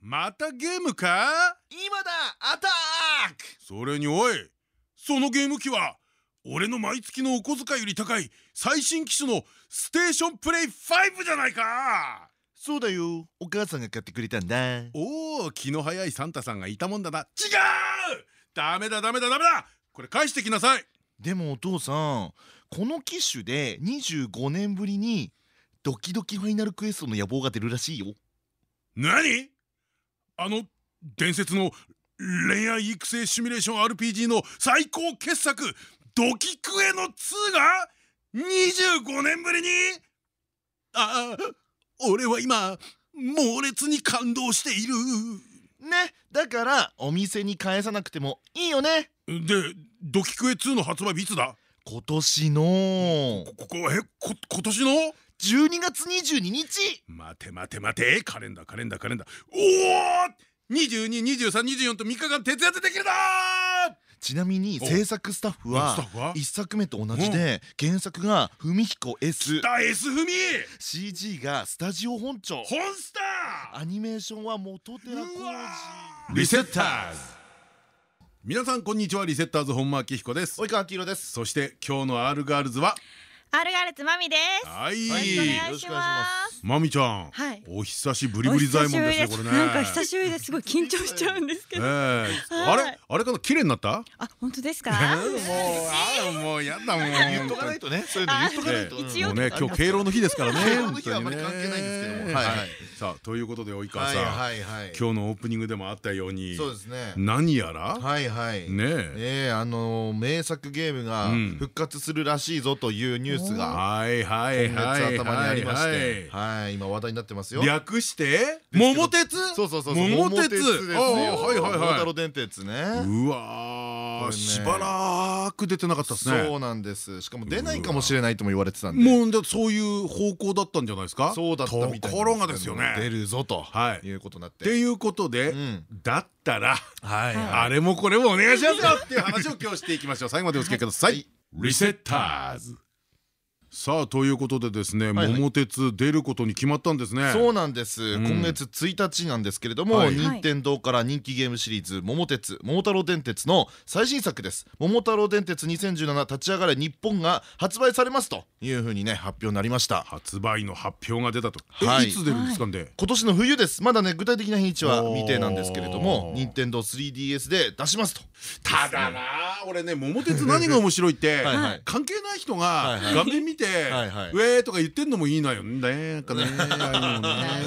またゲームか？今だアタック！それにおいそのゲーム機は俺の毎月のお小遣いより高い最新機種のステーションプレイ5じゃないか！そうだよ。お母さんが買ってくれたんだ。おお気の早いサンタさんがいたもんだな。違う！ダメだダメだダメだ！これ返してきなさい！でもお父さんこの機種で25年ぶりにドキドキファイナルクエストの野望が出るらしいよ。何？あの伝説の恋愛育成シミュレーション RPG の最高傑作ドキクエの2が25年ぶりに。ああ俺は今猛烈に感動している。ね。だからお店に返さなくてもいいよね。でドキクエ2の発売日いつだ？今年の。こここえこ今年の？12月22日。待て待て待て。カレンダーカレンダーカレンダー。おお222324と3日間徹夜でできるだちなみに制作スタッフは1作目と同じで原作が文彦 S だ S 文。CG がスタジオ本庁。本スタアニメーションは元寺浩二リセッターズ。皆さんこんにちは。リセッターズ本間明彦です。及川明です。そして今日の R ガールズはアルガレツマミです。はい。よろしくお願いします。まみちゃん、はい。お久しぶりぶり左衛門ですねこれね。なんか久しぶりですごい緊張しちゃうんですけど。え。えあれ？あれかな？綺麗になった？あ本当ですか？もうあもうやだもん言っとかないとね。そういうの言っとかないとあ一応もうね今日敬老の日ですからね。敬老の日はあまり関係ないんですけども。はいはい。さあということで及川さん。はいはいはい。今日のオープニングでもあったようにそうですね。何やら？はいはい。ねねえあの名作ゲームがうん。復活するらしいぞというニュースが。はいはい今はい月頭にありましはい。てはい今話題になってますよ。略して？桃鉄？そうそうそうそう桃鉄。ですよ。ああはいはいはい。桃太郎電鉄ね。うわしばらく出てなかったですね。そうなんです。しかも出ないかもしれないとも言われてたんで。もうだそういう方向だったんじゃないですか？そうだったみたいところがですよ出ねるぞとはい。いうことになっってていうことでうん。だったらはい。あれもこれもお願いしますよ。っていう話を今日していきましょう。最後までお付き合いください。リセッターズさあということでですねはい桃鉄出ることに決まったんですね。そうなんです、ん。今月1日なんですけれども、はい。任天堂から人気ゲームシリーズ「桃鉄桃太郎電鉄」の最新作です「桃太郎電鉄2017立ち上がれ日本」が発売されますというふうにね発表になりました。発売の発表が出たと。はい。えいつ出るんですかんで今年の冬です。まだね具体的な日にちは未定なんですけれども任天堂 3DS で出しますと。ただな俺ね桃鉄何が面白いって関係ない人が画面見てはいはい「ウェー」とか言ってんのもいいのよね。ね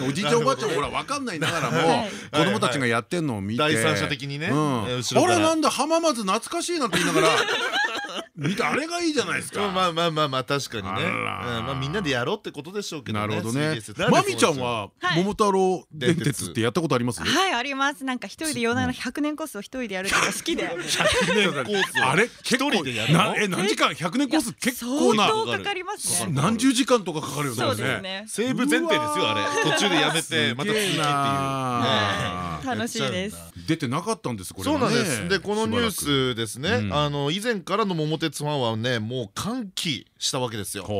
おじいちゃんおばあちゃんほら分かんないながらもはい子供たちがやってんのを見て。第三者的にね。あれなんだ浜松懐かしいなって言いながら見てあれがいいじゃないですか。まあまあまあまあ確かにね、まあ、みんなでやろうってことでしょうけどねなるほどね。3DS なんでまみちゃんははい桃太郎電鉄ってやったことあります？はい。あります。なんか一人で夜な夜な100年コースを一人でやるのが好きで。コース。をあれ結構一人でやるの？なえ何時間？100年コース結構な相当かかりますね。何十時間とかかかるよね。そうですあれね。セーブ前提ですよあれ。途中でやめてまた続きっていう楽しいです。出てなかったんですこれそうなんです。でこのニュースですね、うん。あの以前からの桃鉄ファンはねもう歓喜したわけですよ。と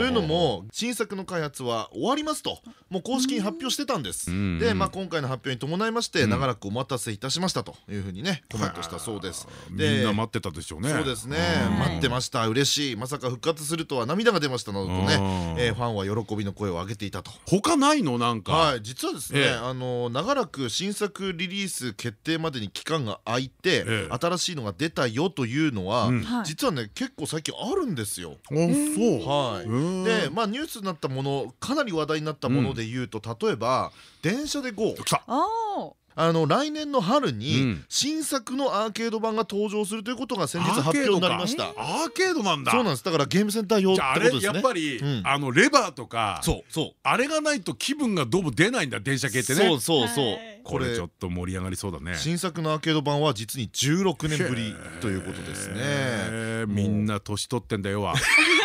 いうのも新作の開発は終わりますと。もう公式に発表してたんです。うん。で、まあ、今回の発表に伴いましてん。長らくお待たせいたしましたというふうにねコメントしたそうです。みんな待ってたでしょうね。そうですね。うん。待ってました。嬉しい。まさか復活するとは涙が出ましたなどとね、えーファンは喜びの声を上げていたと。他ないの？なんか。はい、実はですね、ええ。あの長らく新作リリース決定までに期間が空いて、ええ。新しいのが出たよというのは、うん。はい。実はね結構最近あるんですよ。あそう。はい、うん。でまあニュースになったものかなり話題になったもので言うと、例えば「電車で GO 来た。おお。」あの来年の春うにん。新作のアーケード版が登場するということが先日発表になりました。アーケードなんだ。そうなんです。だからゲームセンター用ってことですね。やっぱりうんあのレバーとかそうそう。あれがないと気分がどうも出ないんだ電車系ってね。そうそうそう、はい。これちょっと盛り上がりそうだね。新作のアーケード版は実に16年ぶりということですね。えー。みんな年取ってんだよわ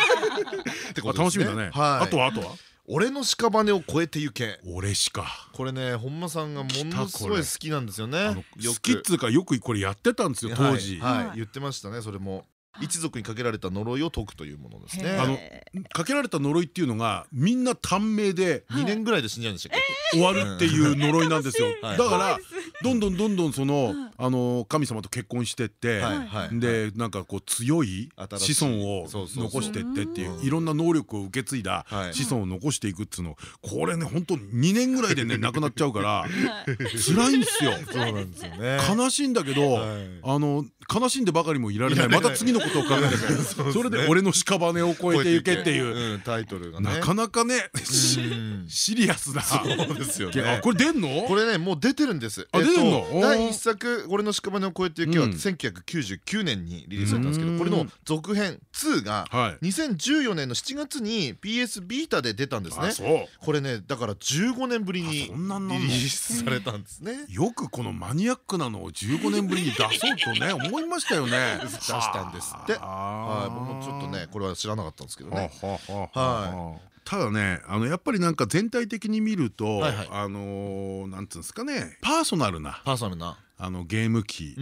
ってこと楽しみだね。はい。あとはあとは？俺の屍を越えてゆけ。俺しか。これね本間さんがものすごい好きなんですよね。好きっつうかよくこれやってたんですよ当時。言ってましたねそれも一族にかけられた呪いを解くというものですね。あのかけられた呪いっていうのがみんな短命で2年ぐらいで死んじゃうんでしたっけ？終わるっていう呪いなんですよ。はいだからどんどんどんどんそのあの神様と結婚してってはい。はい。でなんかこう強い子孫を残してってっていううんいろんな能力を受け継いだはい。子孫を残していくっつうの。これね本当2年ぐらいでね 亡くなっちゃうから辛いんですよ。そうなんですよね。悲しいんだけどはい。あの悲しんでばかりもいられない。いられない。また次のことを考えなきゃいけないそれで俺の屍を越えていけっていう。うんタイトルがね。なかなかねシリアスな。そうですよあねこれ出んの？これねもう出てるんです。あえっと出てんの第一作「俺の屍を越えてゆけ」はうん。1999年にリリースされたんですけうん。どこれの続編2がはい。2014年の7月に PS ビータで出たんですね。これねだから15年ぶりにリリースされたんですね。よくこのマニアックなのを15年ぶりに出そうとね思いましたよね。出したんですって。はい僕もちょっとねこれは知らなかったんですけどね。はただねあのやっぱりなんか全体的に見るとはいはい。あのーなんつうんですかね。パーソナルな。パーソナルな。あのゲーム機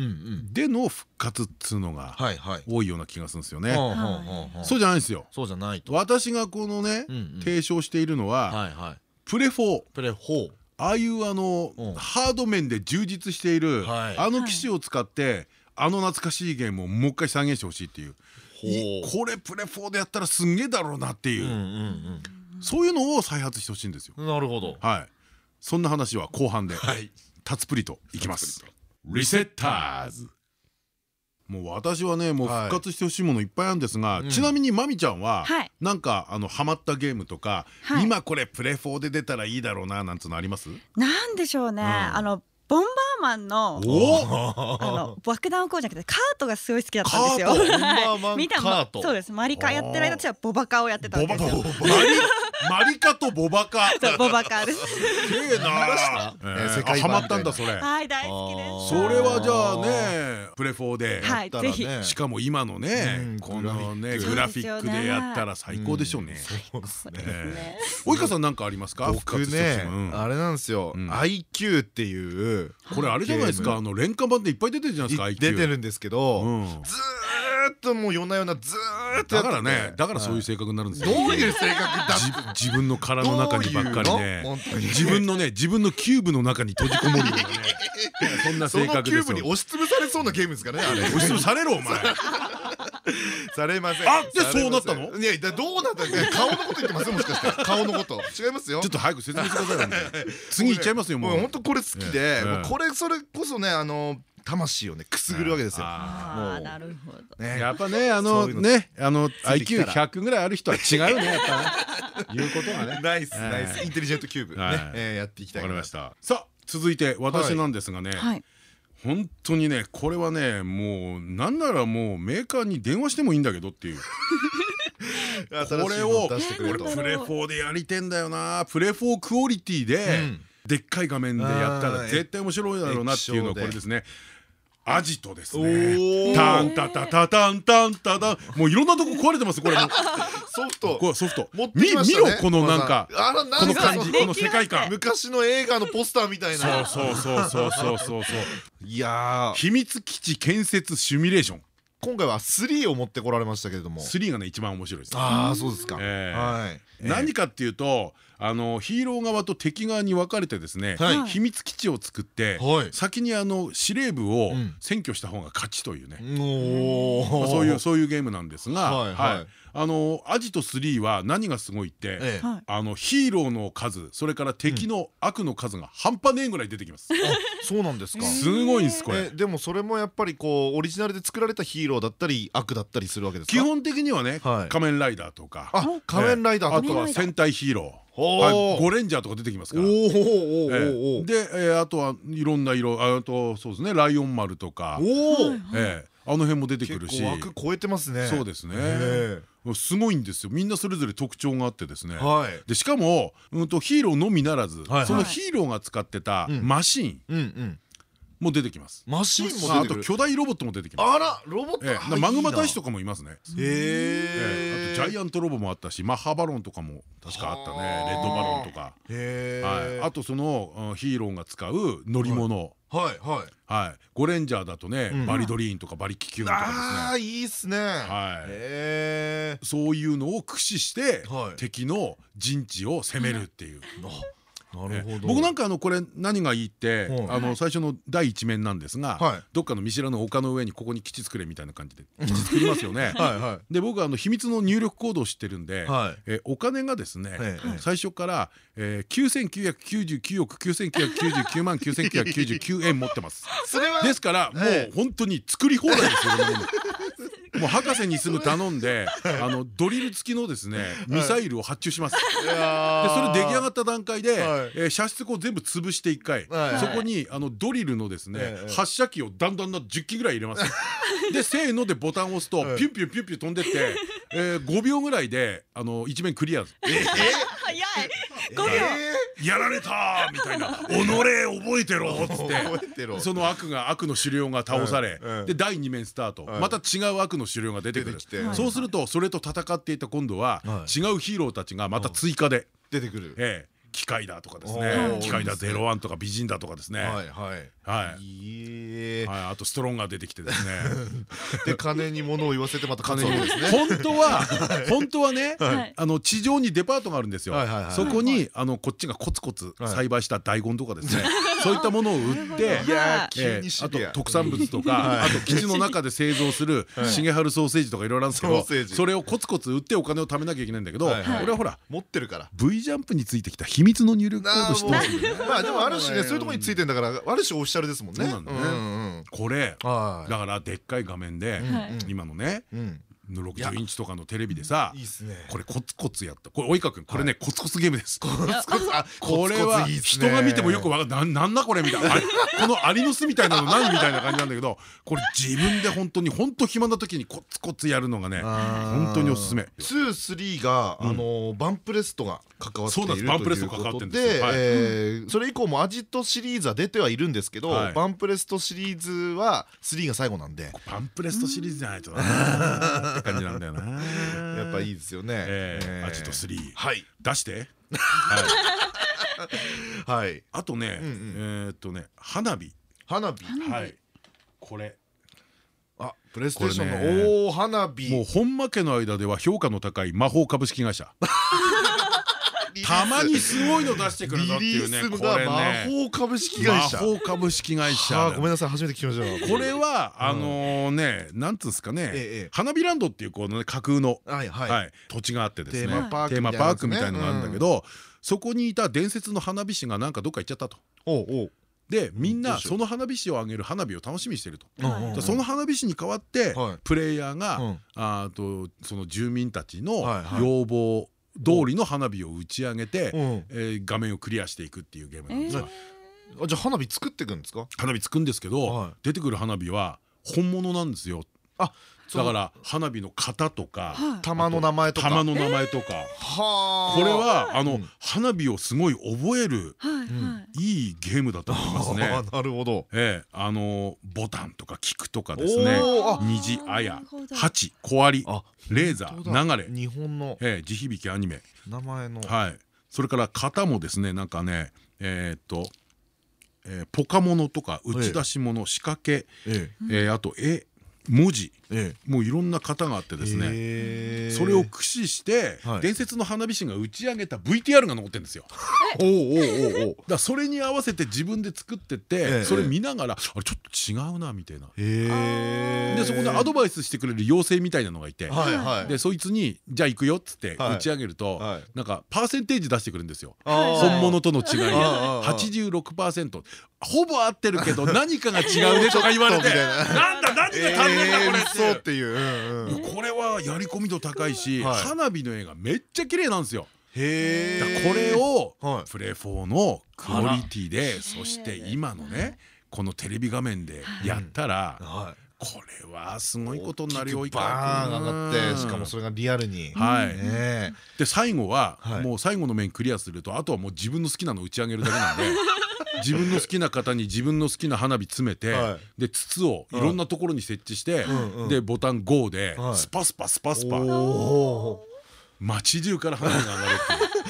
での復活っつうのが多いような気がするんですよね。そうじゃないんですよ。そうじゃないと。私がこのね提唱しているのははいはい。プレフォー。プレ4ああいうあのうん。ハード面で充実しているはい。あの機種を使ってあの懐かしいゲームをもう一回再現してほしいっていう。いこれプレフォーでやったらすんげえだろうなっていう。うんうんそういうのを再発してほしいんですよ。うんなるほど。はい。そんな話は後半で。はい。たつぷりといきます。リセッターズ。もう私はねもう復活してほしいものいっぱいあるんですが、うん。ちなみにまみちゃんは、はい。なんかあのハマったゲームとか、はい。今これプレフォーで出たらいいだろうななんつうのあります？なんでしょうね、ん。あのマンのおあの 爆弾工事じゃなくてカートがすごい好きだったんですよ。見たそうです。マリカやってる間私はボバカをやってたんですよ。マリカとボバカ。ボバカです。すげえな。ハマったんだそれ。はい大好きです。それはじゃあねプレフォーではいやったらね。ぜひ。しかも今のねうんこのねググラフィックでやったら最高でしょうね。そうですね。え及川さんなんかありますか？復僕ねあれなんですよ。うん。IQ っていう。これあれじゃないですか？あの廉価版でいっぱい出てるじゃないですか IQ 出てるんですけどうん。ずーっともう夜な夜なずーっとだからねだからそういう性格になるんですよ。どういう性格だ？自自分の殻の中にばっかりね。自分のね自分のキューブの中に閉じこもるようなね。そんなそ性のキューブ格ですよに押しつぶされそうなゲームですかねあれ。押しつぶされろお前。されません。あでされません。そうなったの？いやだどうなったの顔のこと言ってますもしかして。顔のこと。違いますよ。ちょっと早く説明してください次行っちゃいますよもう。本当これ好きでこれそれこそねあの魂をねくすぐるわけですよ。あなるほど。ね。やっぱねあそのねあのついてきたら。IQ100 ぐらいある人は違うねやっぱね。いうことはね。ナイスええ。ナイス。インテリジェントキューブ。はい。ねえーやっていきたいなわかりました。さあ続いて私なんですがね。はい。本当にねこれはねもうなんならもうメーカーに電話してもいいんだけどっていう。これを出してくれと。俺プレフォーでやりてんだよな。プレフォークオリティで、うん。でっかい画面でやったら絶対面白いだろうなっていうのはこれですねアジトですおねー。タンタタタタンタンタタン。もういろんなとこ壊れてますこれソフト。これソフト。持ってみきましたね。見ろこのなんかあらなんこの感じこの世界観。昔の映画のポスターみたいな。そうそうそうそうそうそうそう。いやー。秘密基地建設シミュレーション今回は3を持ってこられましたけれども。3がね一番面白いです。ああそうですか。何かっていうとあのヒーロー側と敵側に分かれてですね、はい。秘密基地を作って、はい。先にあの司令部をうん。占拠した方が勝ちというね、そういうそういうゲームなんですが、はい。はいあのアジト3は何がすごいって、ええ。はい。あのヒーローの数それから敵の悪の数が半端ねえぐらい出てきます。そうなんですか。すごいんですこれ。えでもそれもやっぱりこうオリジナルで作られたヒーローだったり悪だったりするわけですか？基本的にはね、はい。仮面ライダーとか。あ仮面ライダーあとか。とは戦隊ヒーロー、はい、ゴレンジャーとか出てきますから。で、えーあとはいろんな色あとそうですねライオン丸とか。ええあの辺も出てくるし。結構枠超えてますね。そうですね。え。すごいんですよ。みんなそれぞれ特徴があってですね。えはい。でしかも、うん、とヒーローのみならず、はいそのヒーローが使ってたうん。マシン。うんうん。も出てきます、マシンもああと出てくる。巨大ロボットも出てきます。あらロボットマグマ大使とかもいますね。え。えあとジャイアントロボもあったしマッハバロンとかも確かあったね。はあ。レッドバロンとか、へはい、あとそのうんヒーローが使う乗り物、はいはい。はい、ゴレンジャーだとね、うん。バリドリーンとかバリキキューンとかですね。ああいいっすね。はい。そういうのを駆使して、はい。敵の陣地を攻めるっていう。なるほど。僕なんかあのこれ何がいいってはいあの最初の第一面なんですがはい。どっかの見知らぬ丘の上にここに基地作れみたいな感じで 基地作りますよね。はいはで僕はあの秘密の入力コードを知ってるんでお金がですねええ最初からえー9999億9999万9999円持ってます。それはですからもえう本当に作り放題ですよもう博士にすぐ頼んであのドリル付きのですねミサイルを発注します。でそれ出来上がっった段階で、はい。えー射出口を全部潰して一回、はい。そこにあのドリルのですね、ええ発射機をだんだんだん10機ぐらい入れます でせーのでボタンを押すと、はい。ピュンピュンピュンピュン飛んでって、えー、5秒ぐらいであの一面クリア。え え早い。5秒やられたーみたいな「己覚えてろ」っつって。その悪が悪の狩猟が倒され、うん。うん。で第2面スタート、はいまた違う悪の狩猟が出てくる。そうするとそれと戦っていた今度は、はい。違うヒーローたちがまた追加で、出てくる。ええ機械だとかですおねー。機械だゼロワンとか美人だとかですねはい。はいあとストロンガー出てきてですね。で金に物を言わせてまた金に金にですね。本当は本当はねはい。あの地上にデパートがあるんですよ。そこにあのこっちがコツコツはい。栽培した大根とかですね。そういったものを売って あと特産物とかはい。あと基地の中で製造する はい。重春ソーセージとかいろいろあるんですけどそれをコツコツ売ってお金を貯めなきゃいけないんだけど俺はほら持ってるから。V ジャンプについてきた秘密の入力コードしてまあでもある種ねそういうところについてんだからある種シャルですもんね。これはい。だからでっかい画面ではい今のねうん60インチとかのテレビでさこれコツコツやった。これ及川君これねコツコツゲームです。これは人が見てもよくわかんないなんだこれみたいな。このアリの巣みたいなの何みたいな感じなんだけどこれ自分で本当に本当暇な時にコツコツやるのがね本当におすすめ。23があのバンプレストが関わっているというそうなんです。バンプレスト関わってこんでそれ以降もアジトシリーズは出てはいるんですけどはい。バンプレストシリーズは3が最後なんで。パンプレストシリーズじゃないとな って感じなんだよな。やっぱいいですよね。ええ。えーアジト3はい。出して。はい。あとねえーっとね花火。花火。はい。これ。あプレイステーションのおお花火。もう本間家の間では評価の高い魔法株式会社 たまにすごいの出してくるぞっていうねこれね。法株式魔会社。法株式会社。はあごめんなさい初めて聞きました。これはあのねなんつうんですかね。ええ花火ランドっていうこのね架空のはいはい。はい土地があってですね。テーマパークみたいのがあるんだけどどそこにいた伝説の花火師がなんかどっか行っちゃったと。でみんなその花火師をあげる花火を楽しみにしてると。その花火師に代わってはい。プレイヤーうがん。あとその住民たちの要望通りの花火を打ち上げてうん。えー画面をクリアしていくっていうゲームなんですがあじゃあ花火作っていくんですか？花火つくんですけどはい。出てくる花火は本物なんですよあだから花火の型とかはい。玉の名前とか。玉の名前とか。はあ。これはあのうん。花火をすごい覚えるはいはい。ゲームだと思いますあね。ーなるほど。ええあのボタンとか菊とかですね。虹あや。八小アリあレーザー流れ。日本の。ええ地響きアニメ。名前の。はい。それから型もですねなんかねえーっとえーポカモノとか打ち出し物仕掛け。え。えーあと絵文字。ええ。もういろんな型があってえですね。それを駆使してはい。伝説の花火師が打ち上げた VTR が残ってるんですよ。おうおうおうおう。だそれに合わせて自分で作っててえそれ見ながらあれちょっと違うなみたいな。でそこでアドバイスしてくれる妖精みたいなのがいてはいはい。でそいつに「じゃあ行くよ」っつってはい。打ち上げるとはい。なんかパーセンテージ出してくるんですよ。本物との違いであ ー86%ほぼ合ってるけど 何かが違うねとか言われて。な。んだ何が足りねえんだこれえーそうっていうこれはやり込み度高いし花火の絵がめっちゃ綺麗なんですよ。へえこれをプレ4のクオリティでそして今のねこのテレビ画面でやったらこれはすごいことになるよ大きくバーン上がってしかもそれがリアルにはいで最後はもう最後の面クリアするとあとはもう自分の好きなの打ち上げるだけなんで自分の好きな方に自分の好きな花火詰めてはで筒をいろんなところに設置してでボタン5ではい。スパスパスパスパ。街中から花火が上がるっていう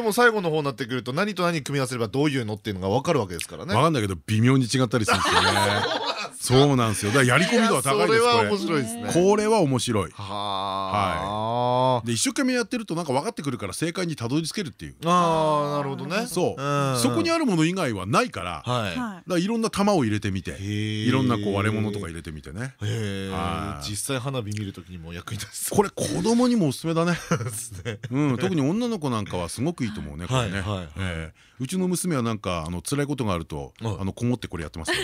でも最後の方になってくると何と何組み合わせればどういうのっていうのが分かるわけですからね。分かんないけど微妙に違ったりするんですよね。そうなんですよ。だからやり込み度は高いですそれは面白いですね。これは面白い。はで一生懸命やってるとなんか分かってくるから正解にたどり着けるっていう。ああーなるほどね。そう。そこにああるもの以外はないからだかはい。いろんな玉を入れてみていいろんなこう割れ物とか入れてみてね。へえはい。実際花火見るときにも役に立つこれ子供にもおすすめだね。ですね。うん特に女の子なんかはすごくいいと思うねこれね。はいはいええ。うちの娘はなんかあの辛いことがあるとはい。あのこもってこれやってます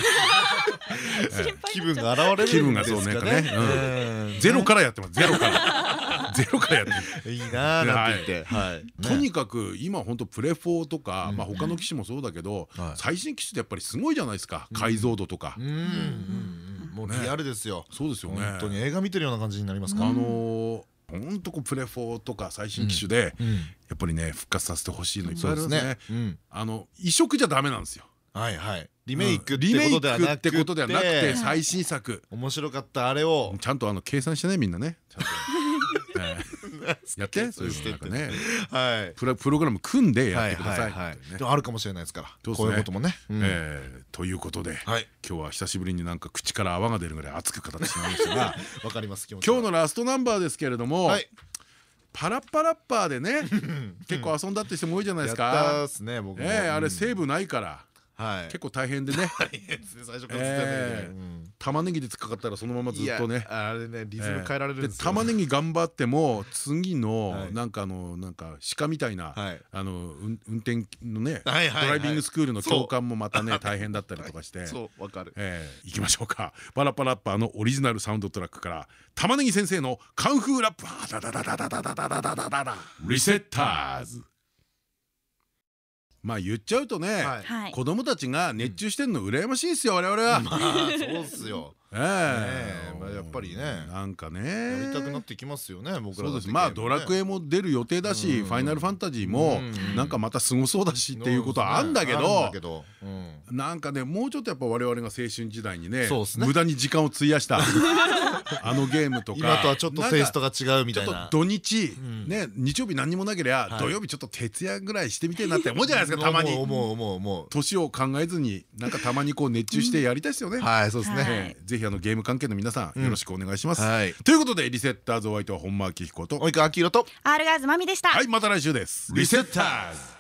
気分が現れる気分がそうねうん。ゼロからやってます。ゼロから。ゼロからやってるいいなーなんて言って。はい。とにかく今本当プレフォーとかまあ他の機種もそうだけどはい。最新機種ってやっぱりすごいじゃないですか。解像度とか。うんうんうん。もうリアルですよ。そうですよね。本当に映画見てるような感じになりますか？あのーほんとこうプレフォーとか最新機種でうん。やっぱりね復活させてほしいのいっぱそいうあですね。うん。あの移植じゃダメなんですよ。はいはい。リメイクってことではなくて。ことではなくて最新作。面白かったあれを。ちゃんとあの計算してねみんなね。ちゃんと。ええ やってそういうのね。はい。プロプログラム組んでやはいってくださいあるかもしれないですから。こういうこともね。ということではい。今日は久しぶりになんか口から泡が出るぐらい熱く語ってしまいましたが わかります今日のラストナンバーですけれどもはい。パラッパラッパーでね 結構遊んだって人も多いじゃないですか。ねあれうん。セーブないから。はいはい。結構大変でね。最初から使ってる玉ねぎで突っかかったらそのままずっとね。あれねリズム変えられるんです玉ねぎ頑張っても次のなんかあのなんか鹿みたいなはい。あの運転のねドライビングスクールの教官もまたね大変だったりとかして。そうわかる。いきましょうか。パラパラッパーのオリジナルサウンドトラックから玉ねぎ先生のカンフーラップ。リセッターズまあ言っちゃうとね、はい。はい。子供たちが熱中してんの羨ましいですよ我々は。まあそうっすよええ。え。まあやっぱりね。なんかね。やりたくなってきますよね僕らそうです。まあドラクエエも出る予定だし、うん。ファイナルファンタジーもうん。なんかまたすごそうだしっていうことはあんだけど、うん。なんかねもうちょっとやっぱ我々が青春時代にねそうっすね。無駄に時間を費やした あのゲームとか今とはちょっとテイストがが違うみちょっとたいな土日、ん。ね日曜日何にもなければ、はい。土曜日ちょっと徹夜ぐらいしてみてえなって思うじゃないですか たまに。年を考えずになんかたまにこう熱中してやりたいですよね、うはいそうですはいね。ええぜひあのゲーム関係の皆さんよろしくお願いします、はい。ということでリセッターズお相手は本間明彦と及川明宏と R ガーズまみでした。はいまた来週です。リセッターズ